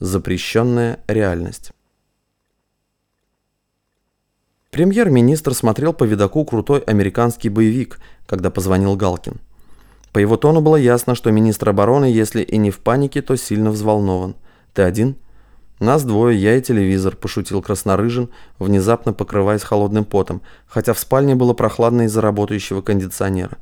Запрещенная реальность. Премьер-министр смотрел по видоку крутой американский боевик, когда позвонил Галкин. По его тону было ясно, что министр обороны, если и не в панике, то сильно взволнован. «Ты один?» «Нас двое, я и телевизор», – пошутил Краснорыжин, внезапно покрываясь холодным потом, хотя в спальне было прохладно из-за работающего кондиционера.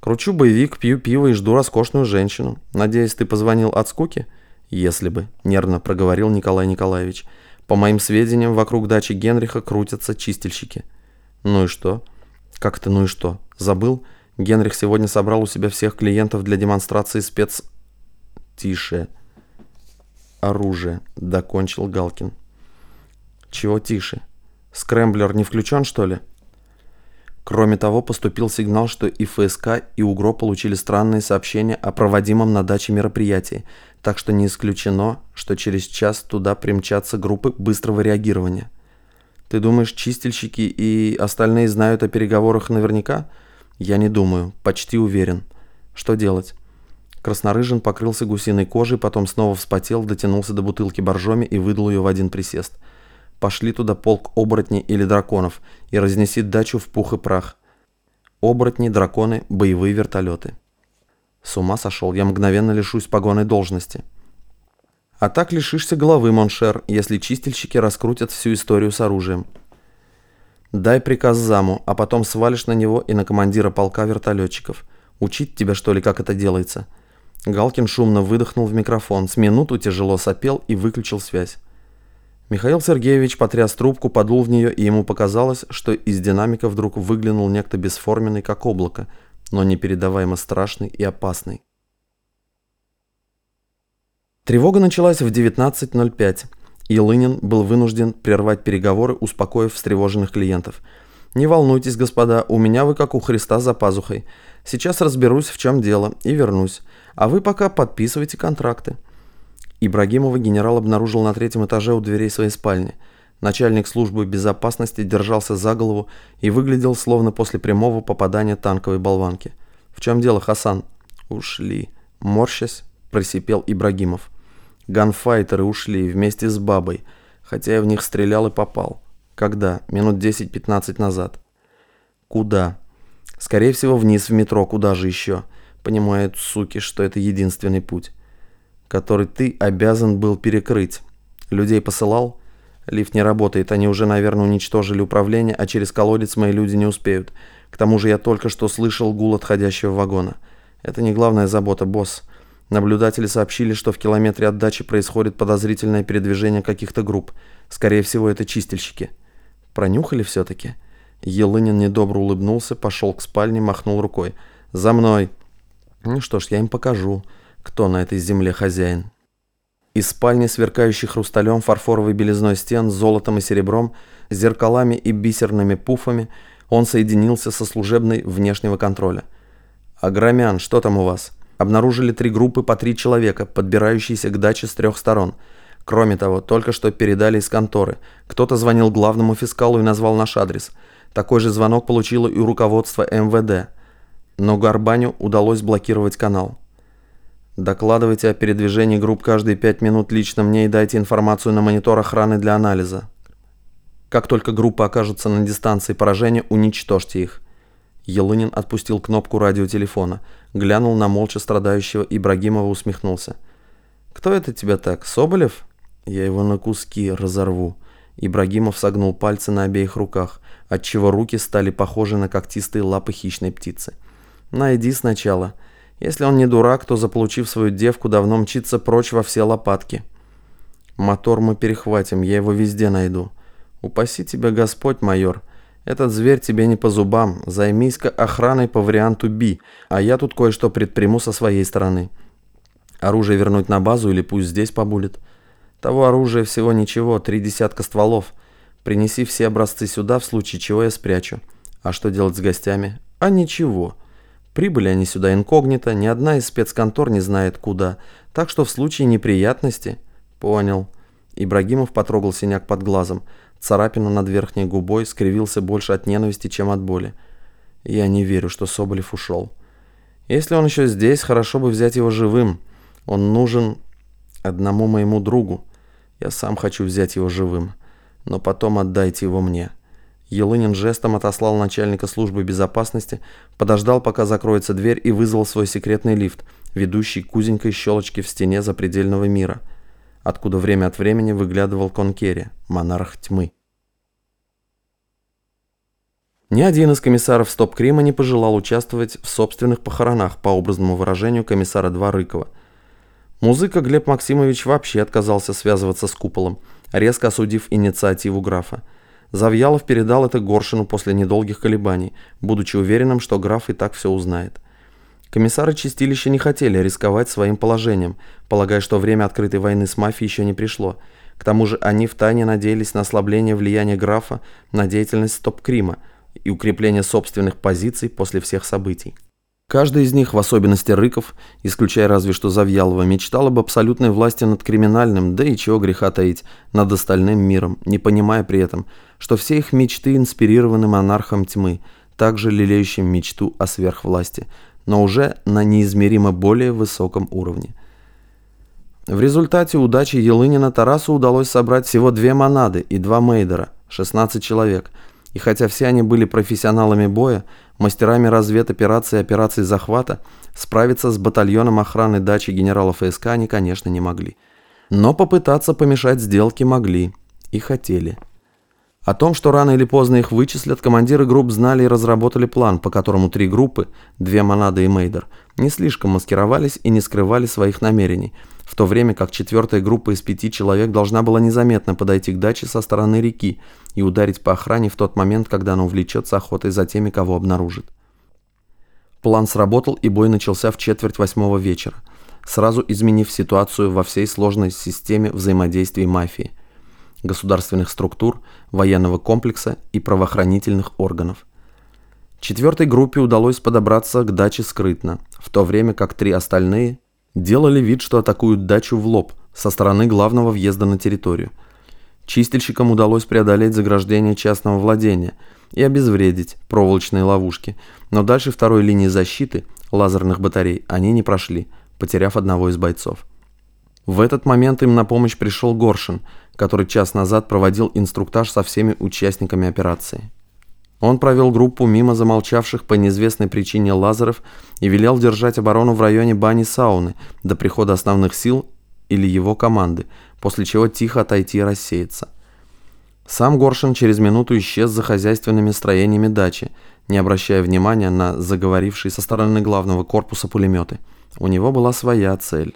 «Кручу боевик, пью пиво и жду роскошную женщину. Надеюсь, ты позвонил от скуки?» «Если бы», – нервно проговорил Николай Николаевич. «По моим сведениям, вокруг дачи Генриха крутятся чистильщики». «Ну и что?» «Как то ну и что? Забыл? Генрих сегодня собрал у себя всех клиентов для демонстрации спец...» «Тише», оружие», — докончил Галкин. «Чего тише? Скрэмблер не включен, что ли?» Кроме того, поступил сигнал, что и ФСК, и УГРО получили странные сообщения о проводимом на даче мероприятии, так что не исключено, что через час туда примчатся группы быстрого реагирования. Ты думаешь, чистильщики и остальные знают о переговорах наверняка? Я не думаю, почти уверен. Что делать? Краснорыжин покрылся гусиной кожей, потом снова вспотел, дотянулся до бутылки боржоми и выдал ее в один присест. Пошли туда полк оборотней или драконов и разнеси дачу в пух и прах. Оборотни, драконы, боевые вертолеты. С ума сошел, я мгновенно лишусь погон и должности. А так лишишься головы, mon cher, если чистильщики раскрутят всю историю с оружием. Дай приказ заму, а потом свалишь на него и на командира полка вертолетчиков. Учить тебя, что ли, как это делается?» Галкин шумно выдохнул в микрофон, с минуту тяжело сопел и выключил связь. Михаил Сергеевич потряс трубку, подул в нее, и ему показалось, что из динамика вдруг выглянул некто бесформенный, как облако, но непередаваемо страшный и опасный. Тревога началась в 19.05, и Лынин был вынужден прервать переговоры, успокоив встревоженных клиентов. «Не волнуйтесь, господа, у меня вы как у Христа за пазухой. Сейчас разберусь, в чем дело, и вернусь. А вы пока подписывайте контракты. Ибрагимова генерал обнаружил на третьем этаже у дверей своей спальни. Начальник службы безопасности держался за голову и выглядел словно после прямого попадания танковой болванки. «В чем дело, Хасан?» «Ушли». Морщась, просипел Ибрагимов. Ганфайтеры ушли вместе с бабой, хотя я в них стрелял и попал. Когда? Минут 10-15 назад. Куда? Скорее всего, вниз в метро, куда же еще? Понимают, суки, что это единственный путь, который ты обязан был перекрыть. Людей посылал? Лифт не работает, они уже, наверное, уничтожили управление, а через колодец мои люди не успеют. К тому же я только что слышал гул отходящего вагона. Это не главная забота, босс. Наблюдатели сообщили, что в километре от дачи происходит подозрительное передвижение каких-то групп. Скорее всего, это чистильщики. Пронюхали все-таки? Елынин недобро улыбнулся, пошел к спальне, махнул рукой. «За мной!» Ну что ж, я им покажу, кто на этой земле хозяин. Из спальни, сверкающей хрусталем, фарфоровой белизной стен, золотом и серебром, зеркалами и бисерными пуфами, он соединился со служебной внешнего контроля. «Агромян, что там у вас?» Обнаружили три группы по три человека, подбирающиеся к даче с трех сторон. Кроме того, только что передали из конторы. Кто-то звонил главному фискалу и назвал наш адрес. Такой же звонок получило и руководство МВД но Горбаню удалось блокировать канал. Докладывайте о передвижении групп каждые пять минут лично мне и дайте информацию на монитор охраны для анализа. Как только группы окажутся на дистанции поражения, уничтожьте их. Елынин отпустил кнопку радиотелефона, глянул на молча страдающего Ибрагимова, усмехнулся. «Кто это тебя так, Соболев?» «Я его на куски разорву». Ибрагимов согнул пальцы на обеих руках, отчего руки стали похожи на когтистые лапы хищной птицы. Найди сначала. Если он не дурак, то, заполучив свою девку, давно мчится прочь во все лопатки. Мотор мы перехватим, я его везде найду. Упаси тебя Господь, майор. Этот зверь тебе не по зубам. Займись-ка охраной по варианту Би, а я тут кое-что предприму со своей стороны. Оружие вернуть на базу или пусть здесь побудет. Того оружия всего ничего, три десятка стволов. Принеси все образцы сюда, в случае чего я спрячу. А что делать с гостями? А ничего. Прибыли они сюда инкогнито, ни одна из спецконтор не знает куда, так что в случае неприятности... Понял. Ибрагимов потрогал синяк под глазом. Царапина над верхней губой скривился больше от ненависти, чем от боли. Я не верю, что Соболев ушел. Если он еще здесь, хорошо бы взять его живым. Он нужен Одному моему другу. Я сам хочу взять его живым. Но потом отдайте его мне. Елынин жестом отослал начальника службы безопасности, подождал, пока закроется дверь и вызвал свой секретный лифт, ведущий к узенькой щелочке в стене запредельного мира, откуда время от времени выглядывал Конкери, монарх тьмы. Ни один из комиссаров Стоп-Крима не пожелал участвовать в собственных похоронах, по образному выражению комиссара Два Рыкова. Музыка Глеб Максимович вообще отказался связываться с куполом, резко осудив инициативу графа. Завьялов передал это Горшину после недолгих колебаний, будучи уверенным, что граф и так все узнает. Комиссары чистилища не хотели рисковать своим положением, полагая, что время открытой войны с мафией еще не пришло. К тому же они втайне надеялись на ослабление влияния графа на деятельность Стоп-Крима – и укрепления собственных позиций после всех событий. Каждый из них, в особенности Рыков, исключая разве что Завьялова, мечтал об абсолютной власти над криминальным, да и чего греха таить, над остальным миром, не понимая при этом, что все их мечты инспирированы монархом тьмы, также лелеющим мечту о сверхвласти, но уже на неизмеримо более высоком уровне. В результате удачи Елынина Тарасу удалось собрать всего две монады и два мейдера, 16 человек – и хотя все они были профессионалами боя, мастерами разведопераций и операций захвата, справиться с батальоном охраны дачи генерала ФСК они, конечно, не могли. Но попытаться помешать сделке могли и хотели. О том, что рано или поздно их вычислят, командиры групп знали и разработали план, по которому три группы, две Монады и Мейдер, не слишком маскировались и не скрывали своих намерений, в то время как четвертая группа из пяти человек должна была незаметно подойти к даче со стороны реки и ударить по охране в тот момент, когда она увлечется охотой за теми, кого обнаружит. План сработал, и бой начался в четверть восьмого вечера, сразу изменив ситуацию во всей сложной системе взаимодействия мафии – государственных структур, военного комплекса и правоохранительных органов. Четвертой группе удалось подобраться к даче скрытно, в то время как три остальные делали вид, что атакуют дачу в лоб со стороны главного въезда на территорию. Чистильщикам удалось преодолеть заграждение частного владения и обезвредить проволочные ловушки, но дальше второй линии защиты, лазерных батарей, они не прошли, потеряв одного из бойцов. В этот момент им на помощь пришел Горшин, который час назад проводил инструктаж со всеми участниками операции. Он провел группу мимо замолчавших по неизвестной причине лазеров и велел держать оборону в районе бани-сауны до прихода основных сил или его команды, после чего тихо отойти и рассеяться. Сам Горшин через минуту исчез за хозяйственными строениями дачи, не обращая внимания на заговорившие со стороны главного корпуса пулеметы. У него была своя цель.